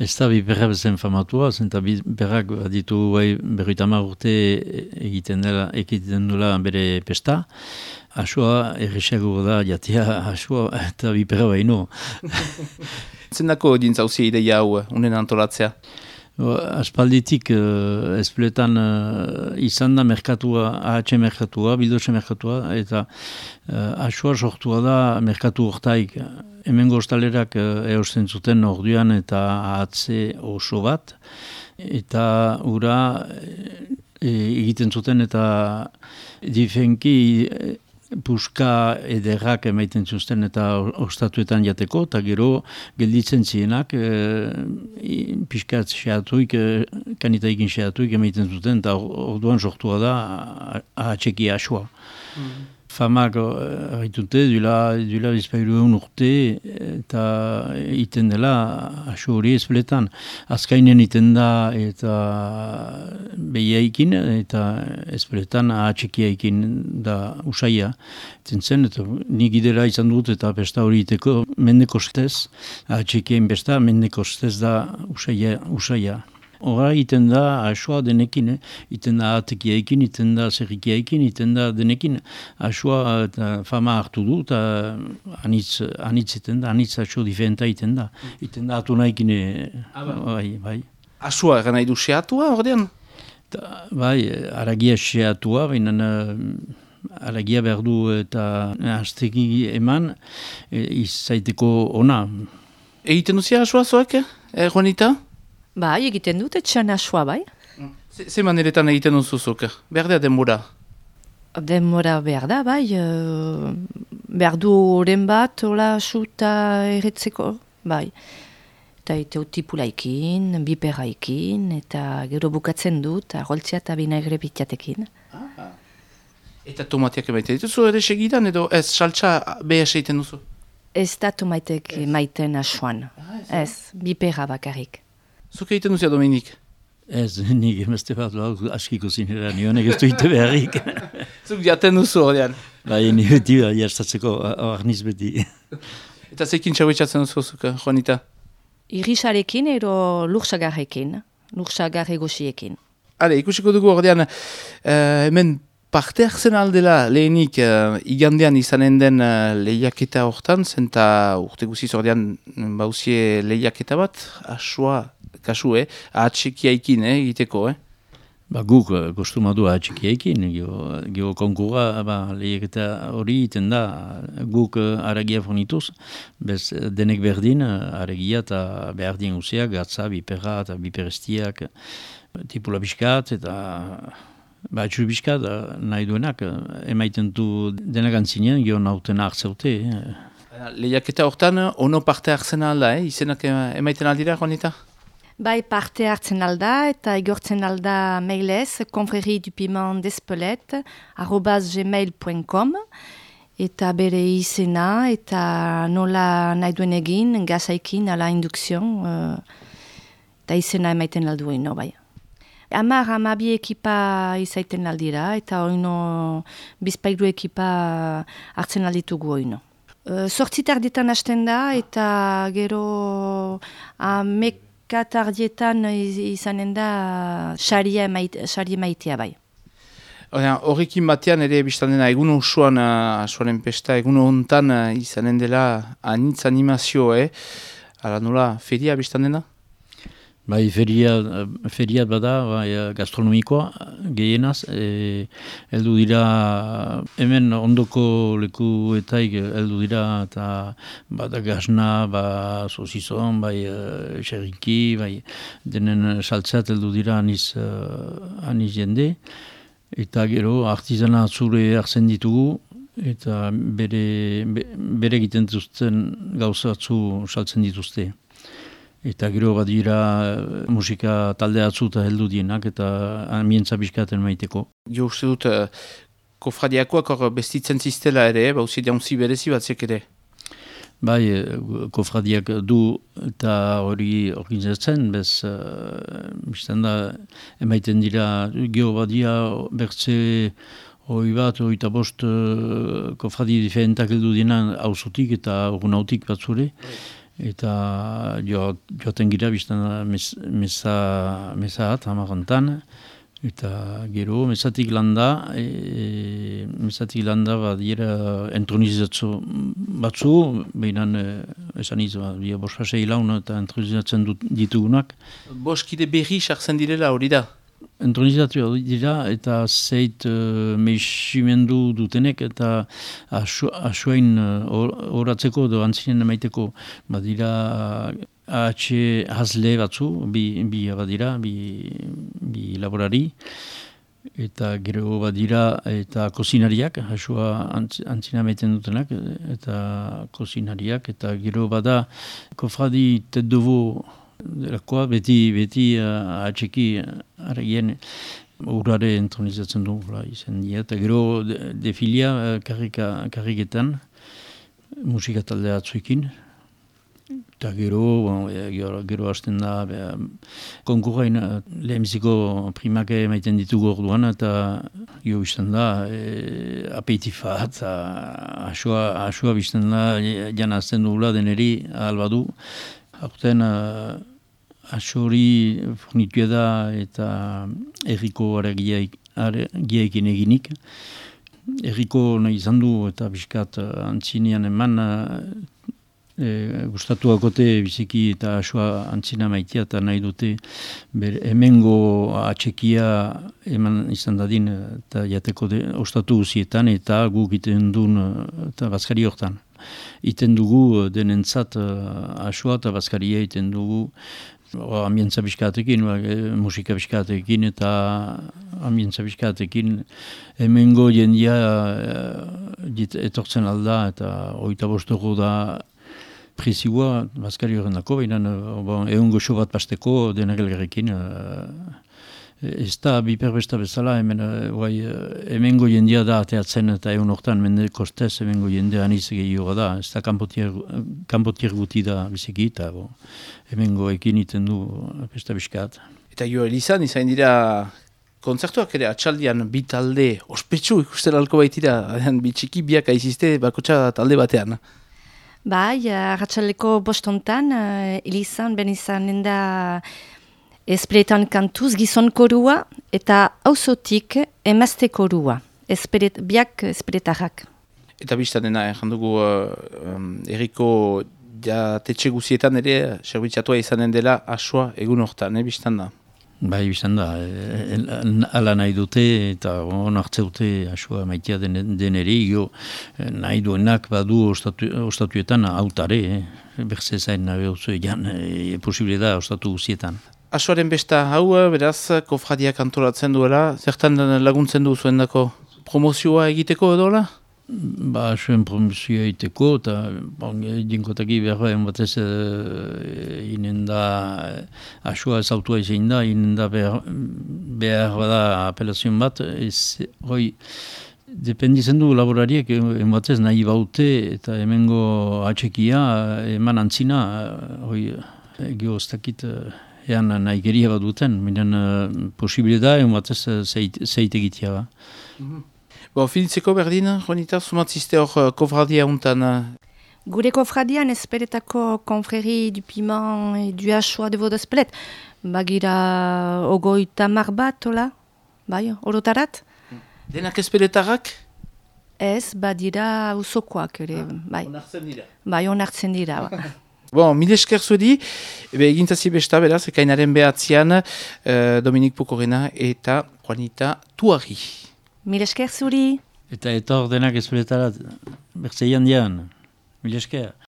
Ez da biperra bezen famatua, zenta biperrak ditu bai berroita urte egiten dela, egiten dela bere pesta. Asua erresago da jatia asua eta biperra baino. Zendako dintzauzia ideia hau, unen antolatzea? Aspalditik uh, ezpletan uh, izan da merkatua, AH merkatua, bildotxe merkatua, eta uh, asua sortua da merkatu hortaik. Hemen goztalerak uh, eosten zuten orduan eta ahatze oso bat, eta ura egiten zuten eta difenki puska ederrak emaiten zuzten eta ostatuetan jateko, eta gero gelditzen zienak e, piskat xeatuik, e, kanita egin xeatuik emaiten zuten, eta orduan sortua da ahatxeki asua. Mm famak haitute, eh, duela, duela bizpailu egun urte, eta iten dela, asu hori ezpeletan, azkainen iten da, eta behiaikin, eta ezpeletan ahatxekiaikin da usaia. Eten zen, eta nik idera izan dut, eta besta hori iteko, mendeko stez, ahatxekien besta, mendeko stez da usaia. usaia. Hora iten da asua denekin, eh? iten da atekiaikin, iten da zerrikiaikin, iten da denekin. Asua eta fama hartu du, eta anitz, anitz iten da, anitz aso diferenta iten da. Iten da atu nahikin, eh, ah, bai, bai. Asua egan nahi du seatua, ordean? bai, aragia seatua, baina uh, aragia behar du eta hasteki eman, e, izaiteko ona. Egiten duzia asua zoak, eh, Juanita? Bai, egiten dut, etxan asua, bai. Ze, ze maneretan egiten duzuzuk, behar da denbora? Denbora behar da, bai. Uh, behar du oren bat, hola, suta erretzeko, bai. Eta ite utipulaikin, biperraikin, eta gero bukatzen dut, arroltzia eta bina egre bitiatekin. Ah. Eta tomateak emaiten dituzu ere segidan, edo ez saltza behar egiten duzu? Ez da tomatek maiten asuan, ah, ez, biperra bakarrik. Zuk egiten duzia, Dominik? Ez, nik emazte bat hau askiko zinera nionek ez duite beharrik. Zuk jaten duzu horrean? Bai, ni beti da, jartatzeko arniz beti. Eta zekin txabuitzatzen duzu, zuk, Juanita? Irisarekin ero lursagarrekin, lursagarre gosiekin. Hale, ikusiko dugu ordean, uh, hemen parte hartzen aldela lehenik uh, igandean izanen den uh, lehiaketa hortan, zenta urte guziz ordean bauzie lehiaketa bat, asua kasu, eh? Ahatxikiaikin, eh, egiteko, eh? Ba, guk eh, kostumatu ahatxikiaikin, gio, gio konkura, ba, eta hori iten da, guk uh, aragia fonituz, bez denek berdin, aragia eta berdin usiak, gatza, biperra eta biperestiak, tipula biskat, eta ba, etxur biskat, nahi duenak, emaiten du denak antzinen, gio nauten hartzeute, eh? Lehiak hortan, ono parte hartzen alda, eh? izenak emaiten aldira, Juanita? Bai parte hartzen alda eta igortzen alda mailez konfreri du piment despelet arrobaz gmail.com eta bere izena eta nola nahi duen egin gazaikin ala indukzion uh, eta izena emaiten aldu ino bai. Amar amabi ekipa izaiten aldira eta oino bizpairu ekipa hartzen alditugu oino. Uh, Sortzitar ditan hasten da eta gero amek katardietan izanen da xaria maitea bai. Horrekin batean ere biztan dena egun osoan, asuaren pesta, egun hontan izanen dela anitz animazio, eh? Ala nola, feria biztan dena? Bai, feria, feria bada, bai, gastronomikoa, gehienaz, e, eldu dira, hemen ondoko leku etaik eldu dira, eta bada gazna, ba, sosizon, bai, xerriki, bai, denen saltzat eldu dira aniz, aniz jende, eta gero, artizana zure hartzen ditugu, eta bere, bere egiten duzten gauzatzu saltzen dituzte. Eta gero bat dira eh, musika talde atzuta heldu dienak eta amientza bizkaten maiteko. Jo uste dut, uh, kofradiakoak hor bestitzen ziztela ere, ba usi dauntzi berezi batzek ere? Bai, eh, kofradiak du eta hori organizatzen, bez, uh, da, emaiten dira, geho bat dira, bertze hori bat, hori eta bost uh, kofradi diferentak heldu dienan hausutik eta hori nautik batzure. Bai eta jo, joten gira biztan mesa, mesa hat, hamarantan, eta gero mesatik landa, e, e, mesatik landa bat dira entronizatzu batzu, behinan e, esan izan, bia boskasei laun eta entronizatzen ditugunak. Boskide berri sartzen direla hori da? Entronizatu dira eta zeit uh, meximendu dutenek eta asuain horatzeko uh, do antzinen emaiteko badira ahatxe hazle batzu bi, bi badira bi, bi laborari. Eta gero badira eta kozinariak, hasua antzina maiten dutenak, eta kozinariak, eta gero bada kofradi tedobo Delakoa beti, beti uh, atxeki argien urare entronizatzen du la, izan dira. Eta gero de, defilia uh, karrika, karriketan musika talde atzuekin. Eta gero, bon, e, gero, gero hasten da, konkurrain lehemiziko primake maiten ditugu orduan, eta gero bizten da, e, apeitifa, eta asua, asua bizten da, janazten dugula deneri albadu. Horten, asori fornitua da eta erriko aragiaikin eginik. Erriko nahi izan du eta biskat eh, antzinean eman e, gustatu akote biziki eta asua antzina maitea eta nahi dute ber, emengo atxekia eman izan dadin eta jateko de, ostatu uzietan eta guk iten duen eta bazkari hortan. Iten dugu denentzat asua eta bazkaria iten dugu ambientza bizkatekin, ba, e, musika bizkatekin eta ambientza bizkatekin hemengo jendia e, etortzen alda eta oita bostoko da prezioa bazkari horren dako, baina bon, egun goxo bat pasteko denak elgarrekin Ez da, biperbesta bezala, hemen, guai, hemengo jendia da ateatzen eta egun hortan mende kostez hemengo jendea aniz gehiago da. Ez da, kanpotier guti da biziki eta bo, hemengo ekin iten du besta biskat. Eta jo, Elizan, izan dira kontzertuak ere atxaldian bi talde ospetsu ikusten alko baitira, bi txiki biak aizizte bakotxa talde batean. Bai, atxaleko bostontan, Elizan, ben izan enda Ezperetan kantuz gizon korua eta hauzotik emazte korua. Ezperet, biak ezperetarrak. Eta biztan dena, eh, jandugu uh, um, erriko ja tetxe guzietan ere, serbitzatua izanen dela asua egun hortan, eh, biztan da? Bai, biztan da, e, ala nahi dute eta on hartze dute asua maitea den, deneri, jo, nahi duenak badu ostatu, ostatuetan autare, eh? berze zain nahi dut egan, e, posible da ostatu guzietan. Asoaren besta hau, eh, beraz, kofradiak antolatzen duela, zertan laguntzen du zuen dako promozioa egiteko edo Ba, asoen promozioa egiteko, eta dinkotaki behar bat ez e, inen da, asoa ez autua izan da, inen da behar, behar bada apelazion bat, ez, hoi, dependitzen du laborariek, enbatez nahi baute, eta hemengo atxekia, eman antzina, hoi, geostakit, ean nahi geria bat duten, minen uh, posibilita egun bat ez zeit egitea ba. Mm -hmm. Bo, finitzeko berdin, Juanita, sumatziste hor uh, kofradia untan? Uh... Gure kofradian esperetako konfreri du piment e du hachoa de vodospelet. Bagira ogoi tamar bat, hola? Bai, orotarat? Denak espeletarrak? Ez, badira usokoak ere, ah, bai. Onartzen dira? Bai, onartzen dira, ba. Bon, mil esker zuedi, ebe egintazi besta beraz, ekainaren behatzean uh, Dominik Pukorena eta Juanita Tuari. Mil esker zuri. Eta eta ordenak ez bertzeian dian. Mil esker.